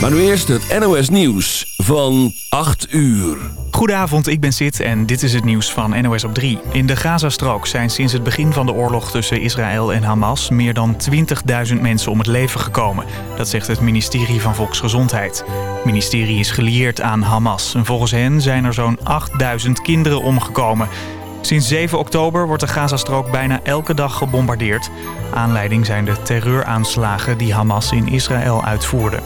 Maar nu eerst het NOS Nieuws van 8 uur. Goedenavond, ik ben Sid en dit is het nieuws van NOS op 3. In de Gazastrook zijn sinds het begin van de oorlog tussen Israël en Hamas... meer dan 20.000 mensen om het leven gekomen. Dat zegt het ministerie van Volksgezondheid. Het ministerie is gelieerd aan Hamas. En volgens hen zijn er zo'n 8.000 kinderen omgekomen... Sinds 7 oktober wordt de Gazastrook bijna elke dag gebombardeerd. Aanleiding zijn de terreuraanslagen die Hamas in Israël uitvoerde.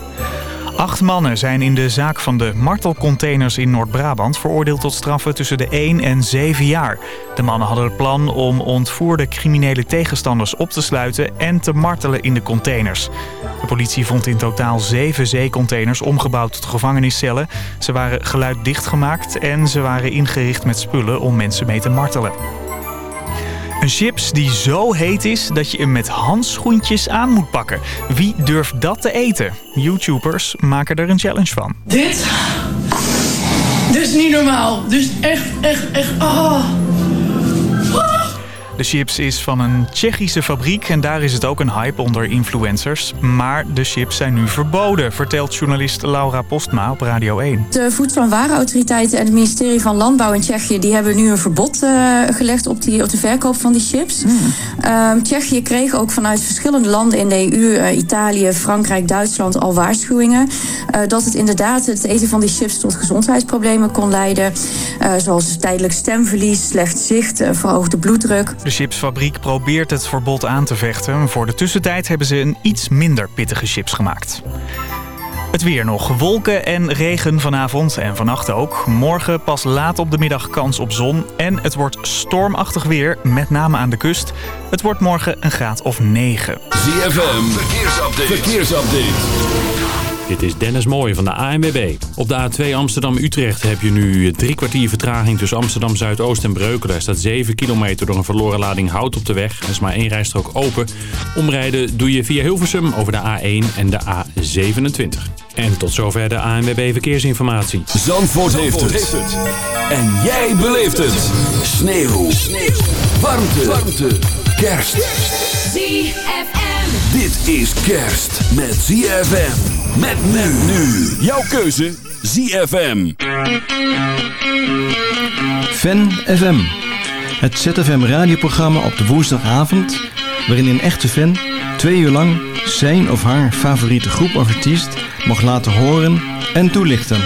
Acht mannen zijn in de zaak van de martelcontainers in Noord-Brabant... veroordeeld tot straffen tussen de 1 en 7 jaar. De mannen hadden het plan om ontvoerde criminele tegenstanders op te sluiten... en te martelen in de containers. De politie vond in totaal zeven zeecontainers omgebouwd tot gevangeniscellen. Ze waren geluiddicht gemaakt en ze waren ingericht met spullen om mensen mee te martelen. Een chips die zo heet is dat je hem met handschoentjes aan moet pakken. Wie durft dat te eten? YouTubers maken er een challenge van. Dit? Dit is niet normaal. Dit is echt, echt, echt... Oh. De chips is van een Tsjechische fabriek en daar is het ook een hype onder influencers. Maar de chips zijn nu verboden, vertelt journalist Laura Postma op Radio 1. De Voedsel- en Warenautoriteiten en het ministerie van Landbouw in Tsjechië... die hebben nu een verbod uh, gelegd op, die, op de verkoop van die chips. Mm. Uh, Tsjechië kreeg ook vanuit verschillende landen in de EU... Uh, eh, Italië, Frankrijk, Duitsland al waarschuwingen... dat het inderdaad het eten van die chips tot gezondheidsproblemen kon leiden. zoals tijdelijk stemverlies, slecht zicht, verhoogde bloeddruk. De chipsfabriek probeert het verbod aan te vechten. Voor de tussentijd hebben ze een iets minder pittige chips gemaakt. Het weer nog. Wolken en regen vanavond en vannacht ook. Morgen pas laat op de middag kans op zon. En het wordt stormachtig weer, met name aan de kust. Het wordt morgen een graad of 9. ZFM, verkeersupdate. verkeersupdate. Dit is Dennis Mooij van de ANWB. Op de A2 Amsterdam-Utrecht heb je nu drie kwartier vertraging tussen Amsterdam-Zuidoost en Breukelen. Daar staat 7 kilometer door een verloren lading hout op de weg. Er is maar één rijstrook open. Omrijden doe je via Hilversum over de A1 en de A27. En tot zover de ANWB Verkeersinformatie. Zandvoort, heeft, het. En jij beleeft het. Sneeuw. Sneeuw. Warmte. Warmte. Kerst. ZFM. Dit is kerst met ZFM. Met men nu. Jouw keuze ZFM. Fan FM. Het ZFM radioprogramma op de woensdagavond... waarin een echte fan twee uur lang zijn of haar favoriete groep of artiest... mag laten horen en toelichten.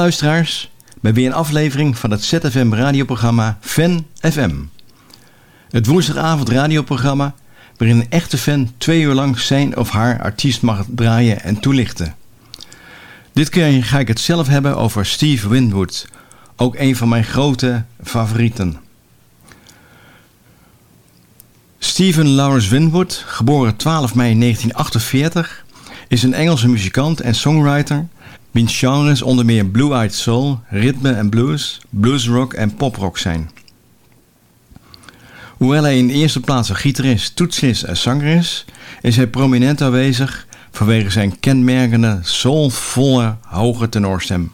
Luisteraars bij weer een aflevering van het ZFM radioprogramma Fan FM. Het woensdagavond radioprogramma waarin een echte fan twee uur lang zijn of haar artiest mag draaien en toelichten. Dit keer ga ik het zelf hebben over Steve Winwood, ook een van mijn grote favorieten. Stephen Lawrence Winwood, geboren 12 mei 1948, is een Engelse muzikant en songwriter wiens genres onder meer blue-eyed soul, ritme en blues, bluesrock en poprock zijn. Hoewel hij in de eerste plaats een gitarist, toetsist en zanger is, is hij prominent aanwezig vanwege zijn kenmerkende, soulvolle, hoge tenorstem.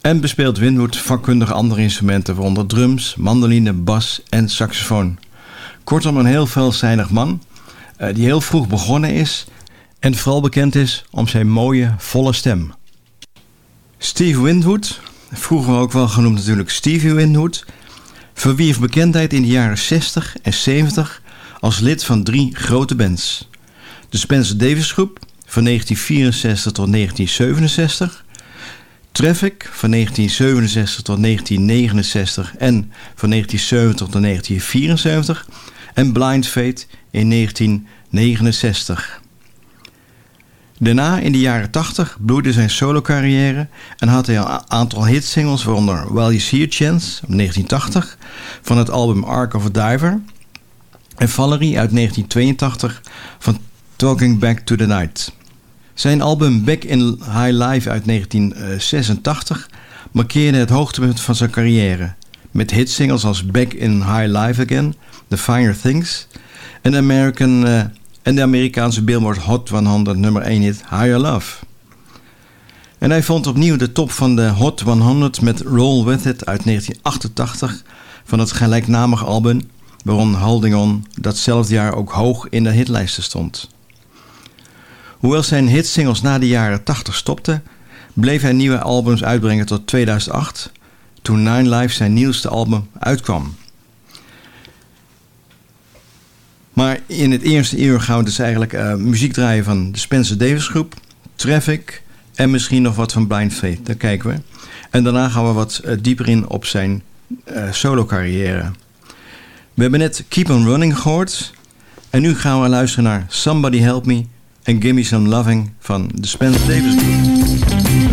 En bespeelt Winwood vakkundig andere instrumenten, waaronder drums, mandoline, bas en saxofoon. Kortom een heel veelzijdig man, eh, die heel vroeg begonnen is en vooral bekend is om zijn mooie, volle stem. Steve Winwood, vroeger ook wel genoemd natuurlijk Stevie Winwood, verwierf bekendheid in de jaren 60 en 70 als lid van drie grote bands. De Spencer Davis Groep van 1964 tot 1967, Traffic van 1967 tot 1969 en van 1970 tot 1974 en Blind Fate in 1969. Daarna, in de jaren 80, bloeide zijn solo-carrière en had hij een aantal hitsingles, waaronder While You See A Chance, 1980, van het album Ark of a Diver, en Valerie uit 1982 van Talking Back to the Night. Zijn album Back in High Life uit 1986 markeerde het hoogtepunt van zijn carrière, met hitsingles als Back in High Life Again, The Finer Things en American... En de Amerikaanse Billboard Hot 100 nummer 1 hit Higher Love. En hij vond opnieuw de top van de Hot 100 met Roll With It uit 1988 van het gelijknamige album, waarom Holding On datzelfde jaar ook hoog in de hitlijsten stond. Hoewel zijn hitsingles na de jaren 80 stopten, bleef hij nieuwe albums uitbrengen tot 2008, toen Nine Lives zijn nieuwste album uitkwam. Maar in het eerste uur gaan we dus eigenlijk uh, muziek draaien van de Spencer Davis groep, Traffic en misschien nog wat van Blind Faith. Daar kijken we. En daarna gaan we wat uh, dieper in op zijn uh, solo carrière. We hebben net Keep On Running gehoord. En nu gaan we luisteren naar Somebody Help Me and Give Me Some Loving van de Spencer Davis groep.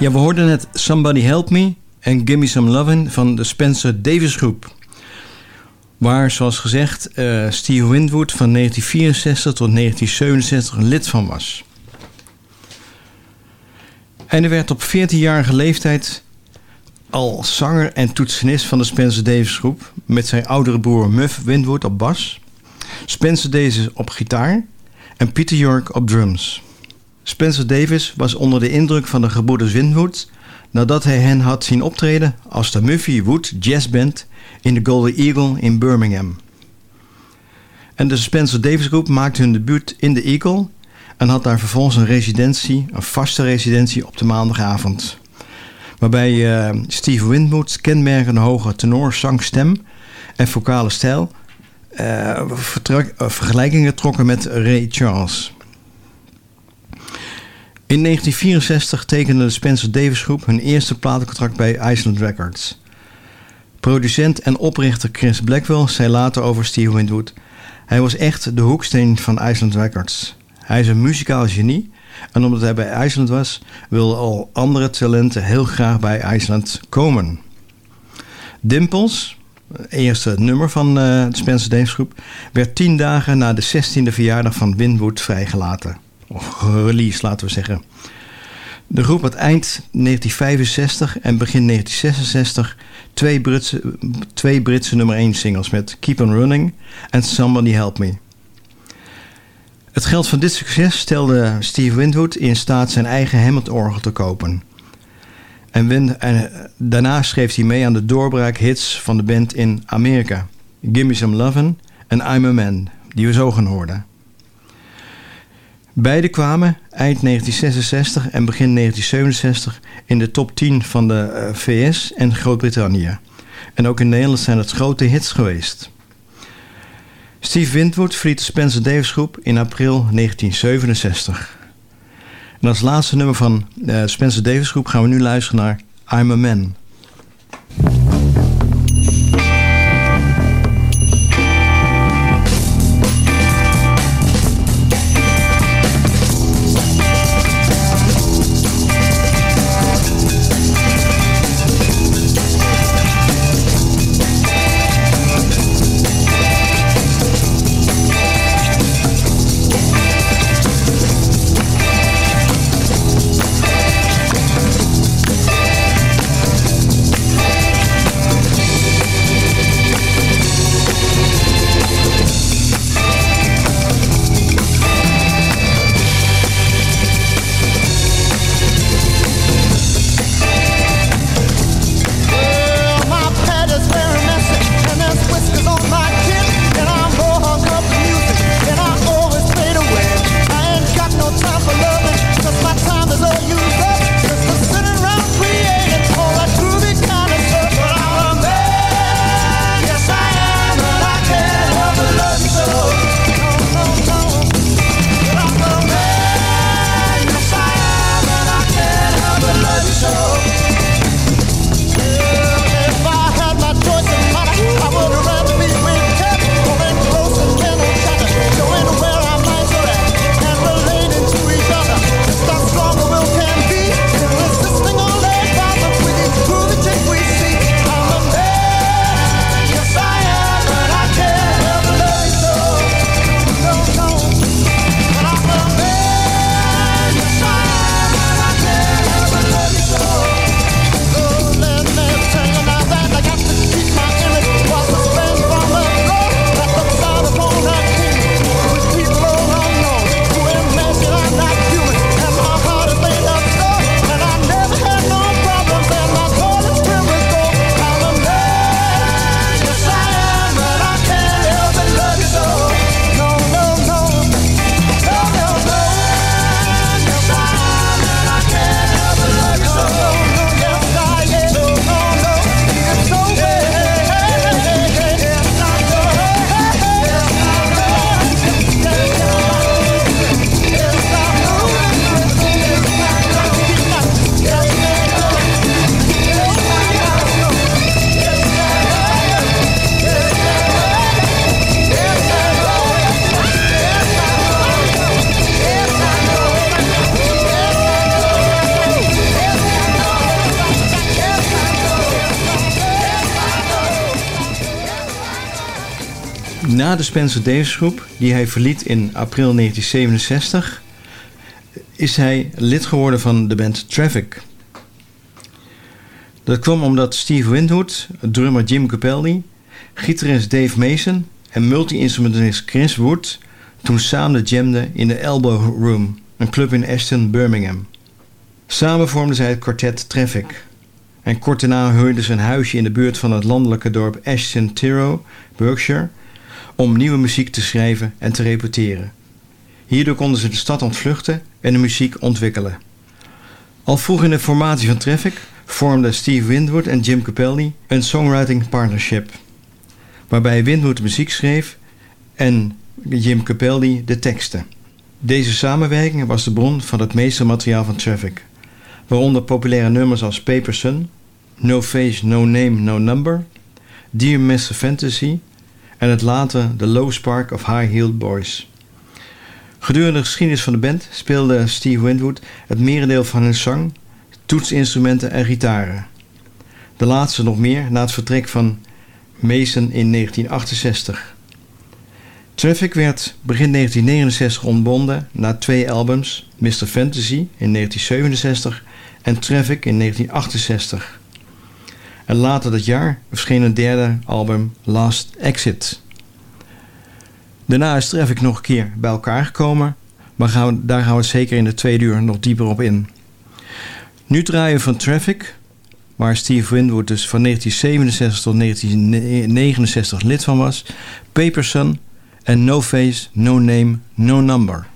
Ja, we hoorden net Somebody Help Me en Gimme Some Lovin' van de Spencer Davis Groep. Waar, zoals gezegd, uh, Steve Winwood van 1964 tot 1967 lid van was. En hij werd op 14-jarige leeftijd al zanger en toetsenist van de Spencer Davis Groep... met zijn oudere broer Muff Winwood op bas, Spencer Davis op gitaar en Peter York op drums. Spencer Davis was onder de indruk van de gebroeders Winwood nadat hij hen had zien optreden als de Muffy Wood Jazz Band in de Golden Eagle in Birmingham. En de Spencer Davis Groep maakte hun debuut in de Eagle en had daar vervolgens een residentie, een vaste residentie op de maandagavond. Waarbij uh, Steve Winwood's kenmerkende hoge tenorzang-stem en vocale stijl uh, vergelijkingen trokken met Ray Charles. In 1964 tekende de Spencer Davis Groep hun eerste platencontract bij Iceland Records. Producent en oprichter Chris Blackwell zei later over Steve Winwood... Hij was echt de hoeksteen van Iceland Records. Hij is een muzikaal genie en omdat hij bij IJsland was... wilden al andere talenten heel graag bij IJsland komen. Dimples, het eerste nummer van uh, de Spencer Davis Groep... werd tien dagen na de 16e verjaardag van Winwood vrijgelaten of release laten we zeggen. De groep had eind 1965 en begin 1966 twee Britse, twee Britse nummer 1 singles met Keep on Running en Somebody Help Me. Het geld van dit succes stelde Steve Winwood in staat zijn eigen Hammond-orgel te kopen. En, Win, en daarna schreef hij mee aan de doorbraakhits van de band in Amerika. Gimme Some Lovin' en I'm a Man, die we zo gaan horen. Beide kwamen eind 1966 en begin 1967 in de top 10 van de eh, VS en Groot-Brittannië. En ook in Nederland zijn het grote hits geweest. Steve Winwood verliet de Spencer Davis Groep in april 1967. En als laatste nummer van de eh, Spencer Davis Groep gaan we nu luisteren naar I'm a Man. Na de Spencer Davis groep, die hij verliet in april 1967, is hij lid geworden van de band Traffic. Dat kwam omdat Steve Winwood, drummer Jim Capaldi, gitarist Dave Mason en multi-instrumentalist Chris Wood toen samen jamden in de Elbow Room, een club in Ashton, Birmingham. Samen vormden zij het kwartet Traffic. En kort daarna huurden ze een huisje in de buurt van het landelijke dorp Ashton Tiro, Berkshire, om nieuwe muziek te schrijven en te repeteren. Hierdoor konden ze de stad ontvluchten en de muziek ontwikkelen. Al vroeg in de formatie van Traffic vormden Steve Winwood en Jim Capaldi een songwriting partnership, waarbij Winwood muziek schreef en Jim Capaldi de teksten. Deze samenwerking was de bron van het meeste materiaal van Traffic, waaronder populaire nummers als Paper Sun, No Face, No Name, No Number, Dear Mr. Fantasy en het later The Low Spark of High Heeled Boys. Gedurende de geschiedenis van de band speelde Steve Winwood het merendeel van hun zang, toetsinstrumenten en gitaren. De laatste nog meer na het vertrek van Mason in 1968. Traffic werd begin 1969 ontbonden na twee albums, Mr. Fantasy in 1967 en Traffic in 1968. En later dat jaar verscheen een derde album, Last Exit. Daarna is Traffic nog een keer bij elkaar gekomen, maar gaan we, daar gaan we zeker in de tweede uur nog dieper op in. Nu draaien we van Traffic, waar Steve Winwood dus van 1967 tot 1969 lid van was, Paper Sun en No Face, No Name, No Number.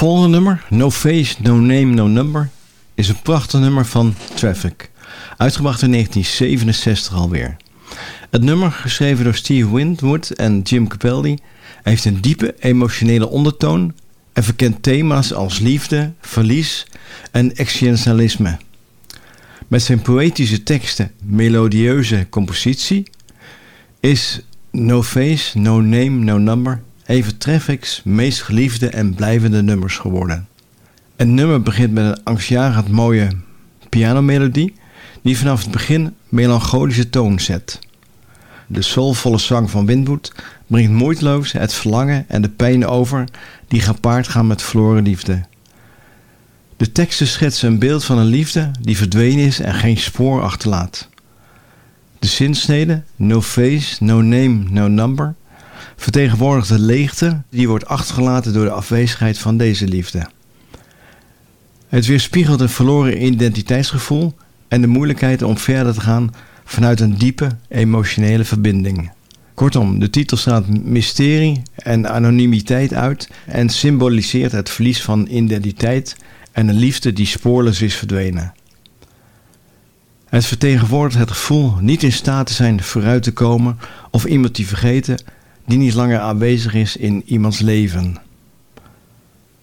Volgende nummer, No Face, No Name, No Number, is een prachtig nummer van Traffic. Uitgebracht in 1967 alweer. Het nummer, geschreven door Steve Winwood en Jim Capaldi, heeft een diepe emotionele ondertoon en verkent thema's als liefde, verlies en existentialisme. Met zijn poëtische teksten, melodieuze compositie, is No Face, No Name, No Number even Traffic's meest geliefde en blijvende nummers geworden. Het nummer begint met een angstjagend mooie pianomelodie die vanaf het begin melancholische toon zet. De soulvolle zang van Winwood brengt moeiteloos het verlangen en de pijn over die gepaard gaan met verloren liefde. De teksten schetsen een beeld van een liefde die verdwenen is en geen spoor achterlaat. De zinsnede, no face, no name, no number, vertegenwoordigt de leegte die wordt achtergelaten door de afwezigheid van deze liefde. Het weerspiegelt een verloren identiteitsgevoel en de moeilijkheid om verder te gaan vanuit een diepe emotionele verbinding. Kortom, de titel staat mysterie en anonimiteit uit en symboliseert het verlies van identiteit en een liefde die spoorloos is verdwenen. Het vertegenwoordigt het gevoel niet in staat te zijn vooruit te komen of iemand te vergeten die niet langer aanwezig is in iemands leven.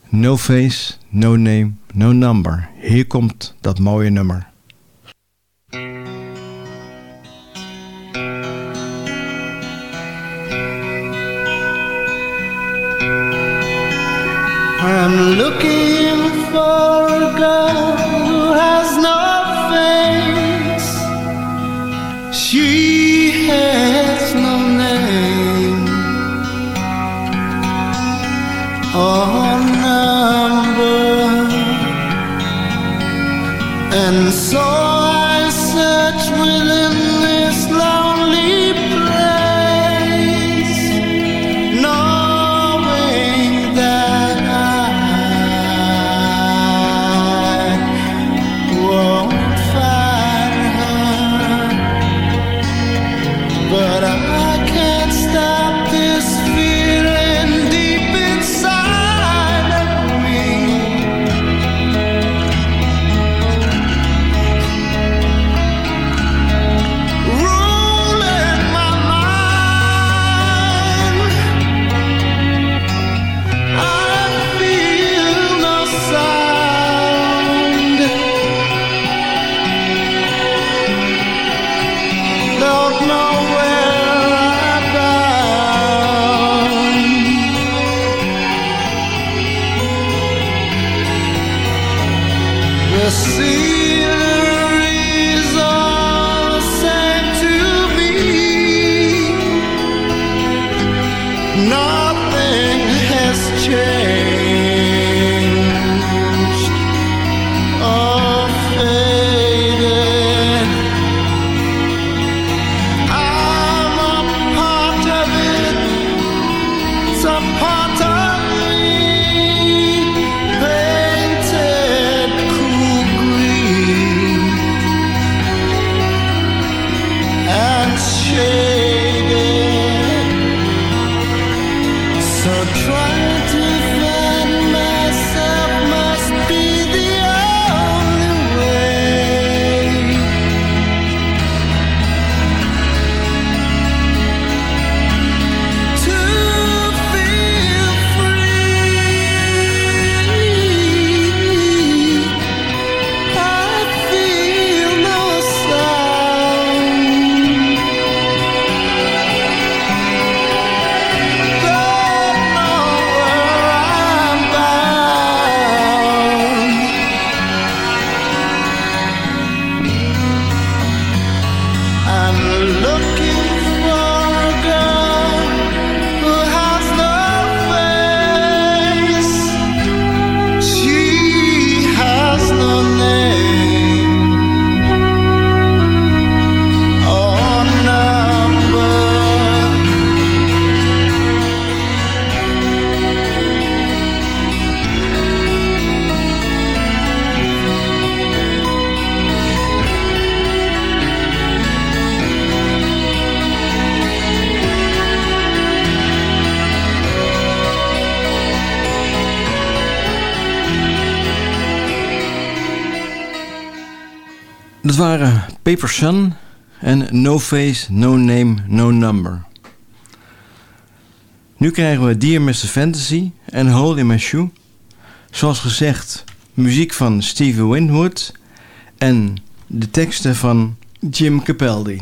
No face, no name, no number. Hier komt dat mooie nummer. I'm looking for a girl who has no Paper Sun en No Face, No Name, No Number. Nu krijgen we Dear Mr. Fantasy en Hole in My Shoe. Zoals gezegd, muziek van Stevie Winwood en de teksten van Jim Capaldi.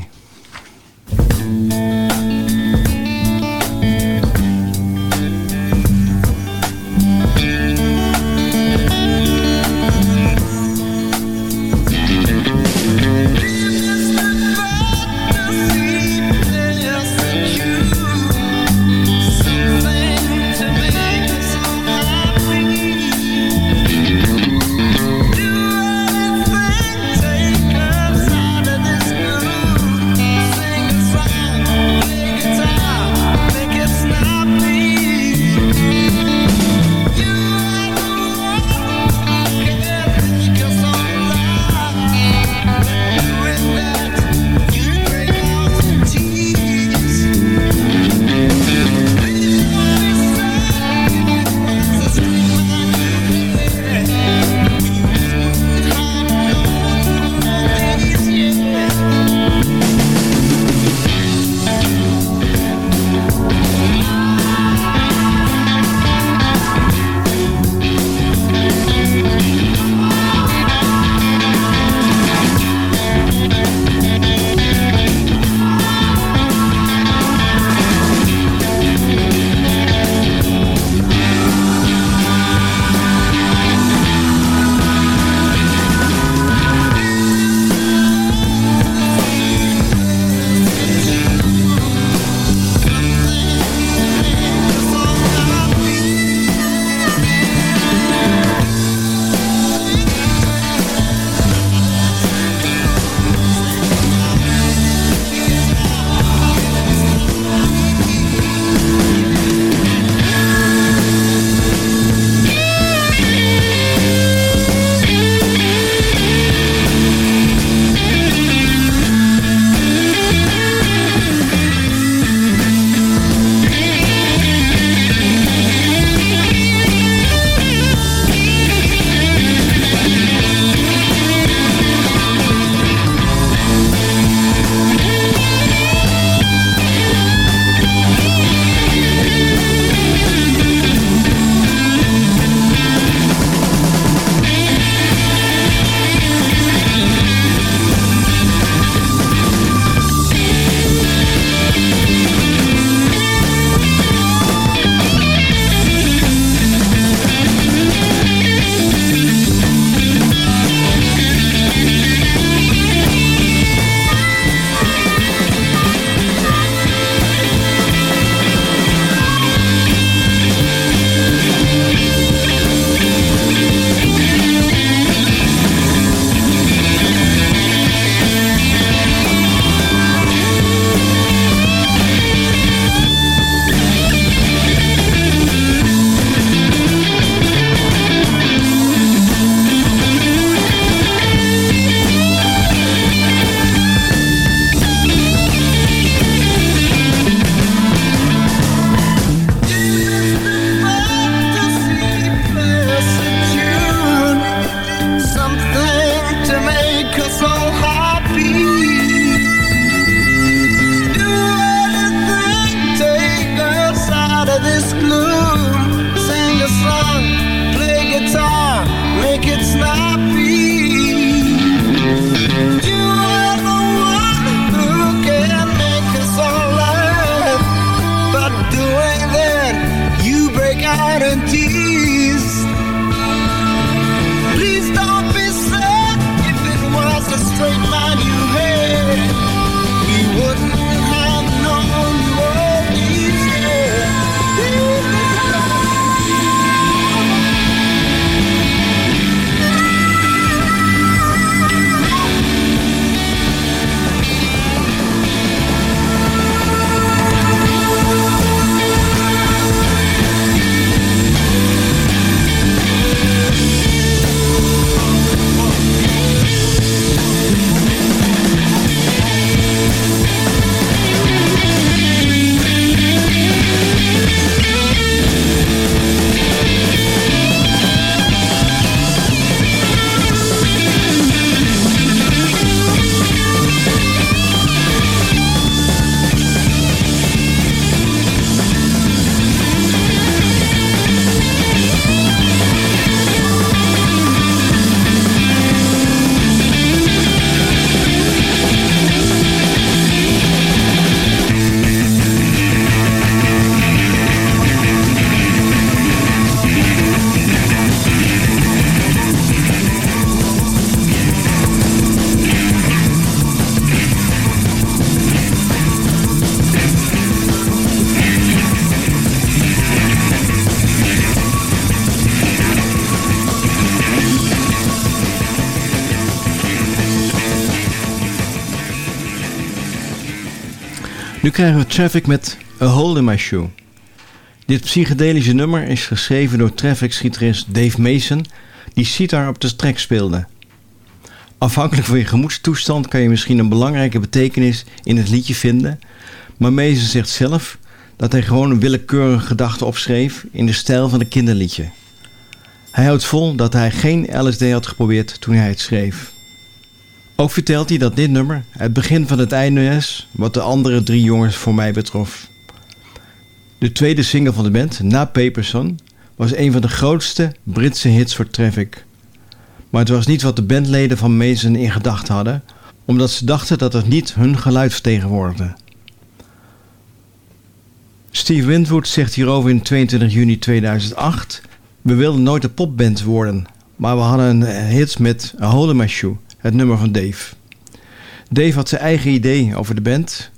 Krijgen we Traffic met A Hole in My Shoe. Dit psychedelische nummer is geschreven door Traffic-gitarist Dave Mason, die sitar op de track speelde. Afhankelijk van je gemoedstoestand kan je misschien een belangrijke betekenis in het liedje vinden, maar Mason zegt zelf dat hij gewoon een willekeurige gedachte opschreef in de stijl van een kinderliedje. Hij houdt vol dat hij geen LSD had geprobeerd toen hij het schreef. Ook vertelt hij dat dit nummer het begin van het einde is wat de andere drie jongens voor mij betrof. De tweede single van de band, na Paperson, was een van de grootste Britse hits voor Traffic. Maar het was niet wat de bandleden van Mason in gedachten hadden, omdat ze dachten dat het niet hun geluid vertegenwoordigde. Steve Winwood zegt hierover in 22 juni 2008... We wilden nooit een popband worden, maar we hadden een hit met A Hole in My Shoe, het nummer van Dave. Dave had zijn eigen idee over de band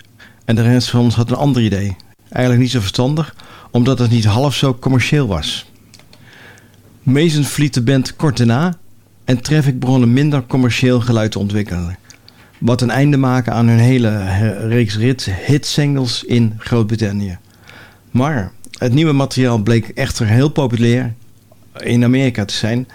en de rest van ons had een ander idee. Eigenlijk niet zo verstandig, omdat het niet half zo commercieel was. Mason verliet de band kort daarna en Traffic begon een minder commercieel geluid te ontwikkelen. Wat een einde maken aan hun hele reeks hitsingles in Groot-Brittannië. Maar het nieuwe materiaal bleek echter heel populair in Amerika te zijn.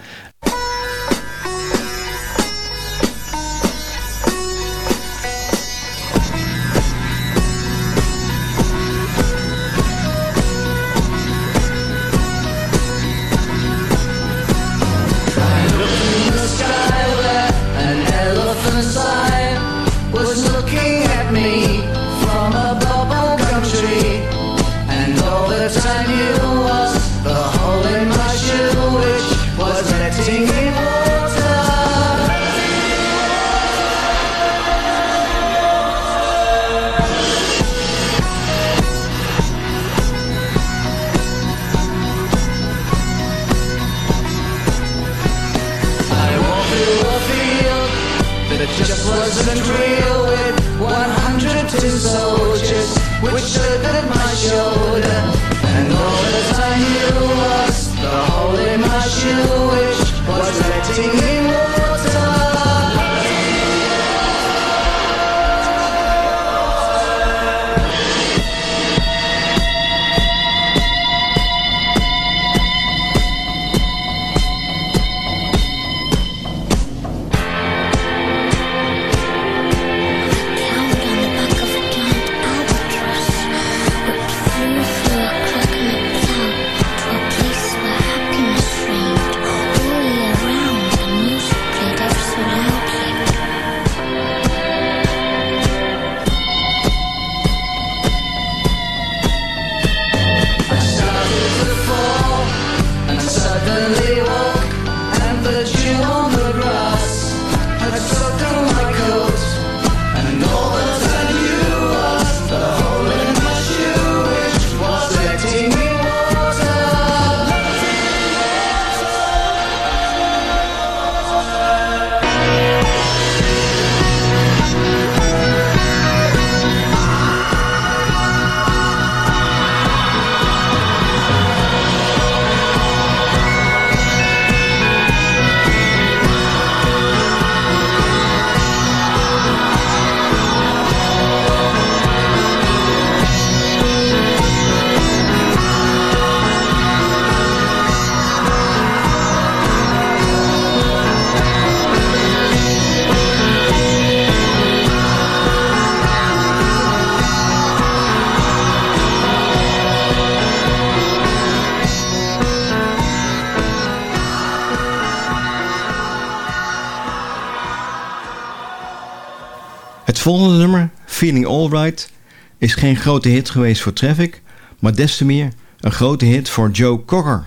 Volgende nummer, Feeling Alright, is geen grote hit geweest voor Traffic, maar des te meer een grote hit voor Joe Cocker.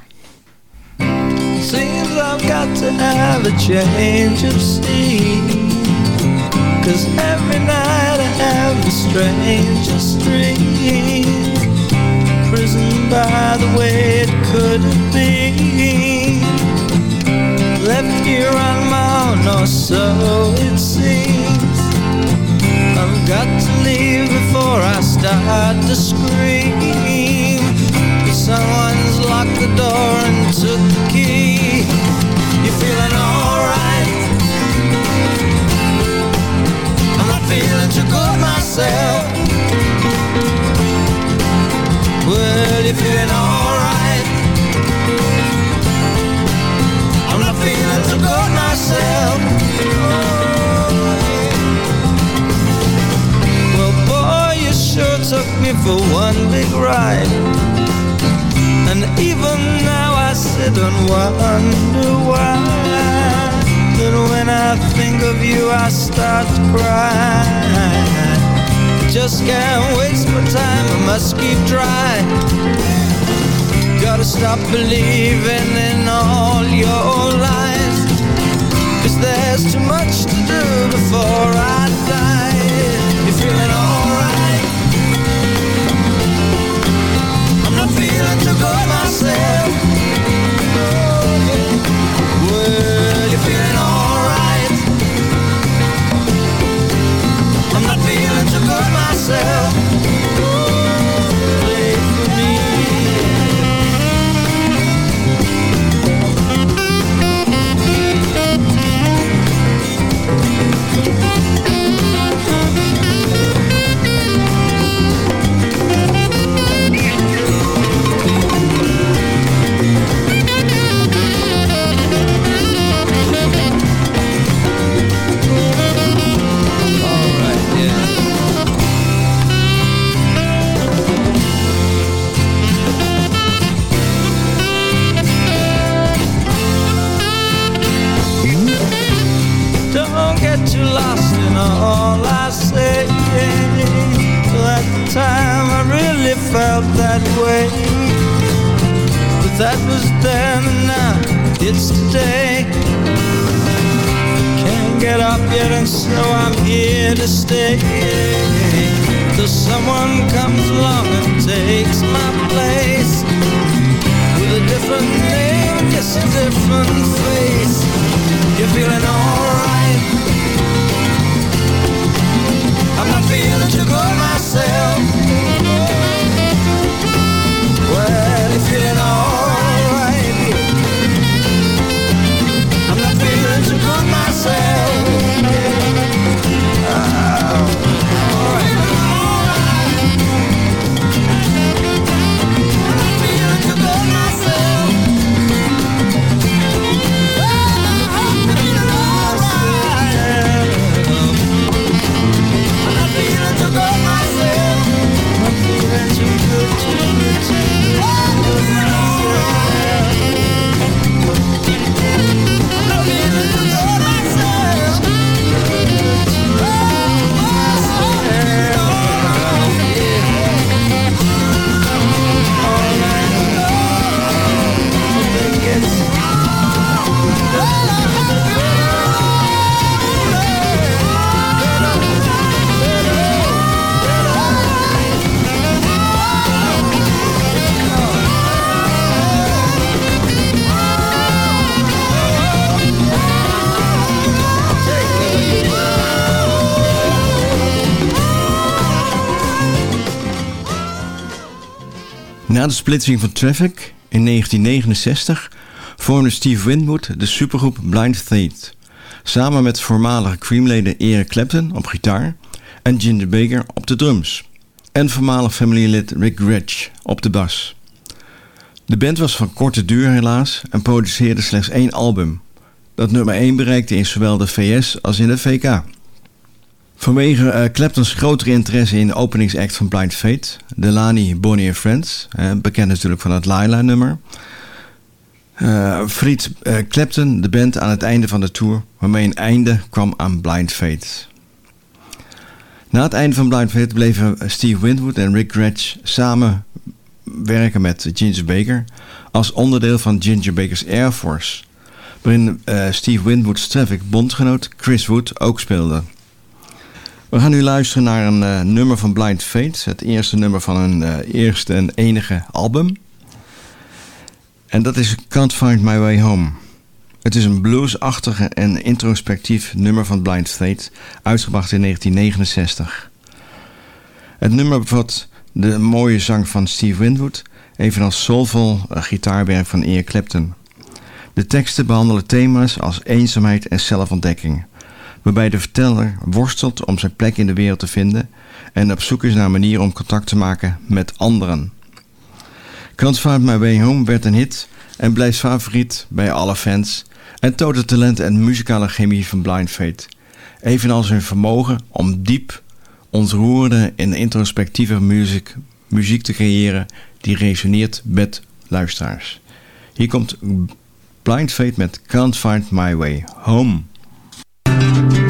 Seems I've got to have a change of scene. Cause every night I have the strangest dream. Prison by the way it could be Left here on my own or so it leave before I start to scream. Someone's locked the door and took the key. You're feeling alright? I'm not feeling too good myself. Well, you're feeling alright? Me for one big ride. And even now I sit and wonder why. But when I think of you, I start to cry just can't waste my time, I must keep trying. Gotta stop believing in all your lies. Cause there's too much to do before I die. You're feeling alright. to good myself. Na de splitsing van Traffic in 1969 vormde Steve Winwood de supergroep Blind Faith. Samen met voormalige Creamleden Eric Clapton op gitaar en Ginger Baker op de drums. En voormalig familylid Rick Gretsch op de bas. De band was van korte duur helaas en produceerde slechts één album. Dat nummer 1 bereikte in zowel de VS als in de VK. Vanwege eh, Claptons grotere interesse in de openingsact van Blind Fate, Delany, Bonnie Friends, eh, bekend natuurlijk van het Laila-nummer, uh, eh, Clapton de band aan het einde van de tour, waarmee een einde kwam aan Blind Fate. Na het einde van Blind Fate bleven Steve Winwood en Rick Gretsch samen werken met Ginger Baker als onderdeel van Ginger Baker's Air Force, waarin Steve Winwood's Traffic bondgenoot Chris Wood ook speelde. We gaan nu luisteren naar een eh, nummer van Blind Fate. Het eerste nummer van hun eh, eerste en enige album. En dat is Can't Find My Way Home. Het is een bluesachtige en introspectief nummer van Blind Fate, uitgebracht in 1969. Het nummer bevat de mooie zang van Steve Winwood, evenals soulvol eh, gitaarwerk van Eric Clapton. De teksten behandelen thema's als eenzaamheid en zelfontdekking waarbij de verteller worstelt om zijn plek in de wereld te vinden en op zoek is naar manieren om contact te maken met anderen. Can't Find My Way Home werd een hit en blijft favoriet bij alle fans en toont het talent en muzikale chemie van Blind Fate. Evenals hun vermogen om diep, ontroerende en introspectieve muziek, muziek te creëren die resoneert met luisteraars. Hier komt Blind Fate met Can't Find My Way Home. Het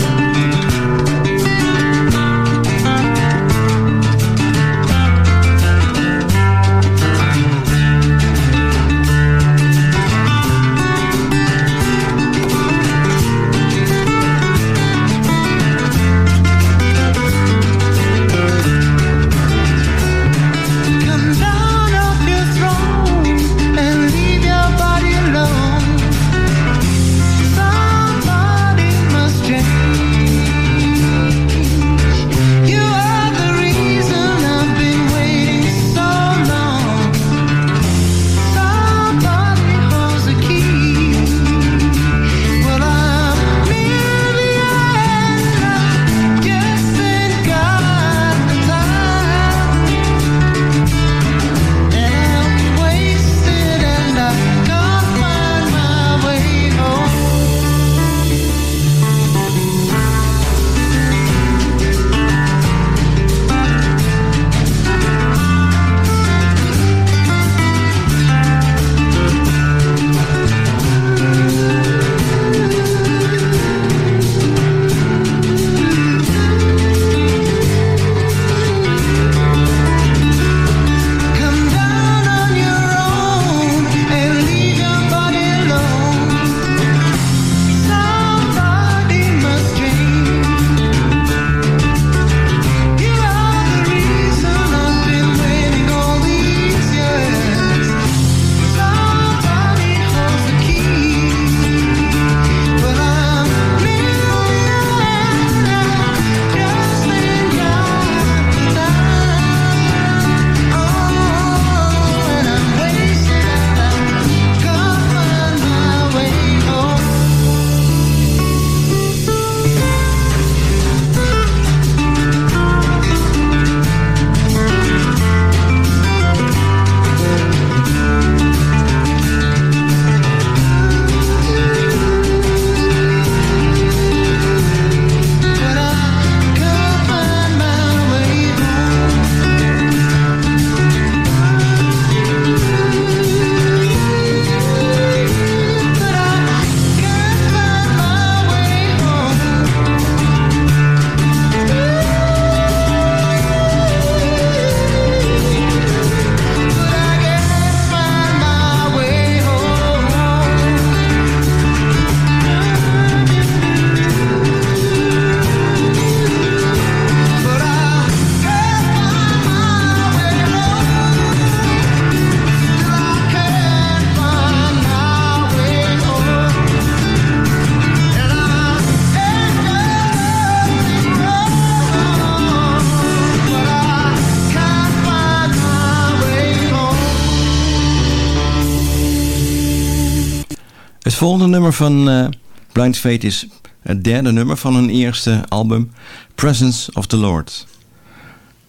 volgende nummer van uh, Blind Fate is het derde nummer van hun eerste album, Presence of the Lord.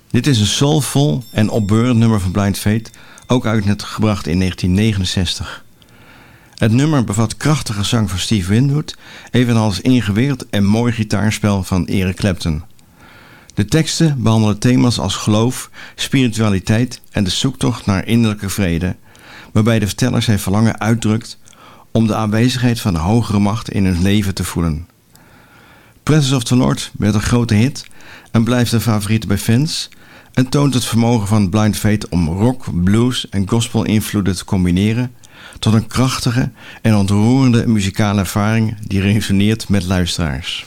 Dit is een soulful en opbeurend nummer van Blind Fate, ook uitgebracht in 1969. Het nummer bevat krachtige zang van Steve Winwood, evenals ingewikkeld en mooi gitaarspel van Eric Clapton. De teksten behandelen thema's als geloof, spiritualiteit en de zoektocht naar innerlijke vrede, waarbij de verteller zijn verlangen uitdrukt om de aanwezigheid van de hogere macht in hun leven te voelen. Princess of the Lord werd een grote hit en blijft een favoriet bij fans en toont het vermogen van Blind Fate om rock, blues en gospel invloeden te combineren tot een krachtige en ontroerende muzikale ervaring die resoneert met luisteraars.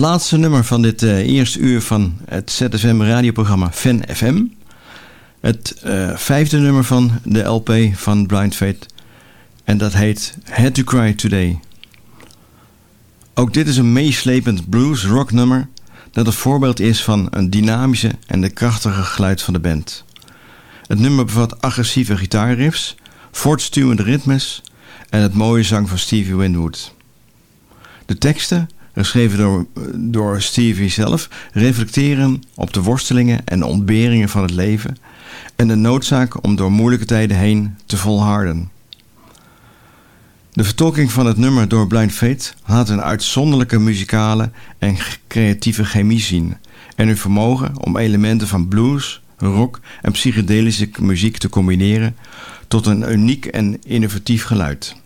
Laatste nummer van dit uh, eerste uur van het ZFM radioprogramma Fan FM. Het uh, vijfde nummer van de LP van Blind Fate. En dat heet Had to Cry Today. Ook dit is een meeslepend blues rock nummer dat een voorbeeld is van een dynamische en de krachtige geluid van de band. Het nummer bevat agressieve gitaarriffs, voortstuwende ritmes en het mooie zang van Stevie Winwood. De teksten, geschreven door, door Stevie zelf, reflecteren op de worstelingen en ontberingen van het leven en de noodzaak om door moeilijke tijden heen te volharden. De vertolking van het nummer door Blind Fate laat een uitzonderlijke muzikale en creatieve chemie zien en hun vermogen om elementen van blues, rock en psychedelische muziek te combineren tot een uniek en innovatief geluid.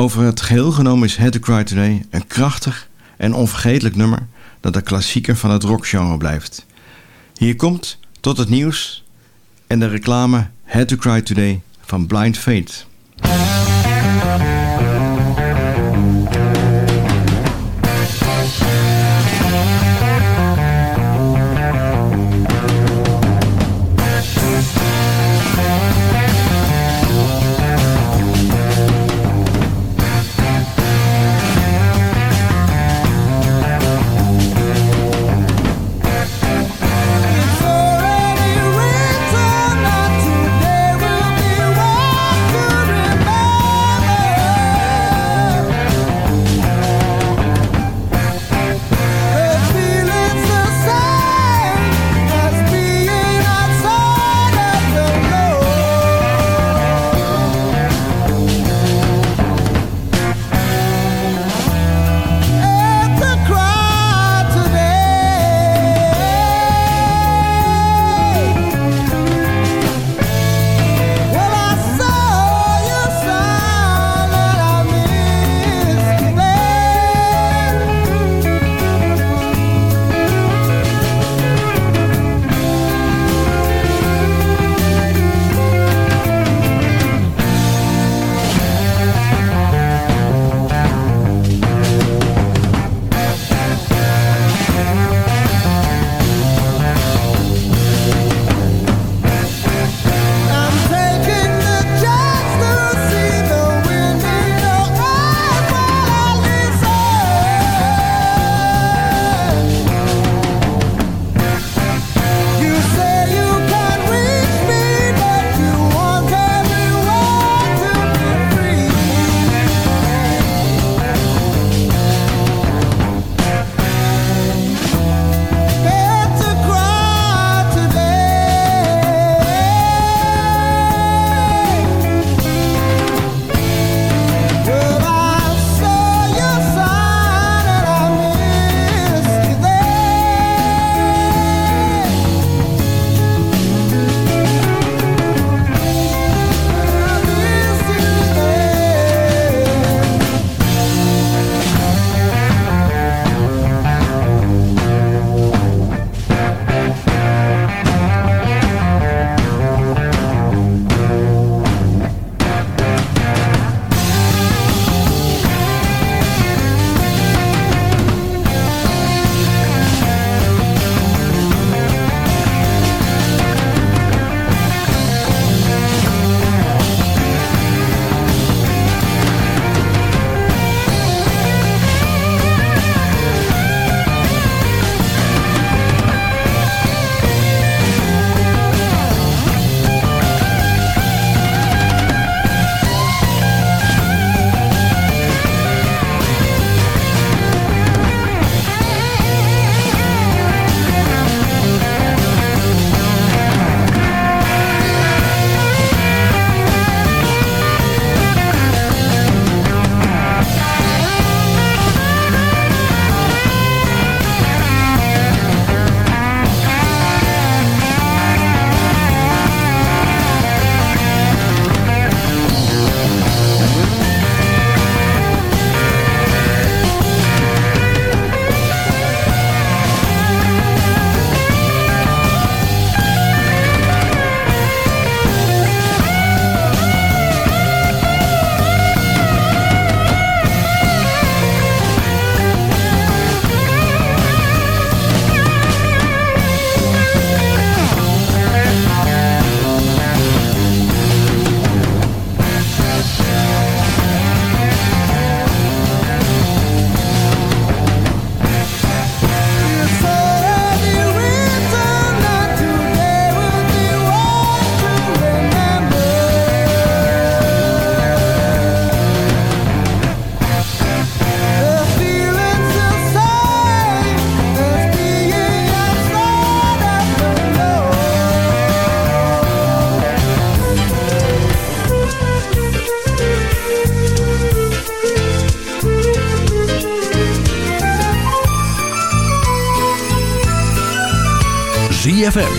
Over het geheel genomen is Head to Cry Today een krachtig en onvergetelijk nummer dat een klassieker van het rockgenre blijft. Hier komt tot het nieuws en de reclame Head to Cry Today van Blind Fate.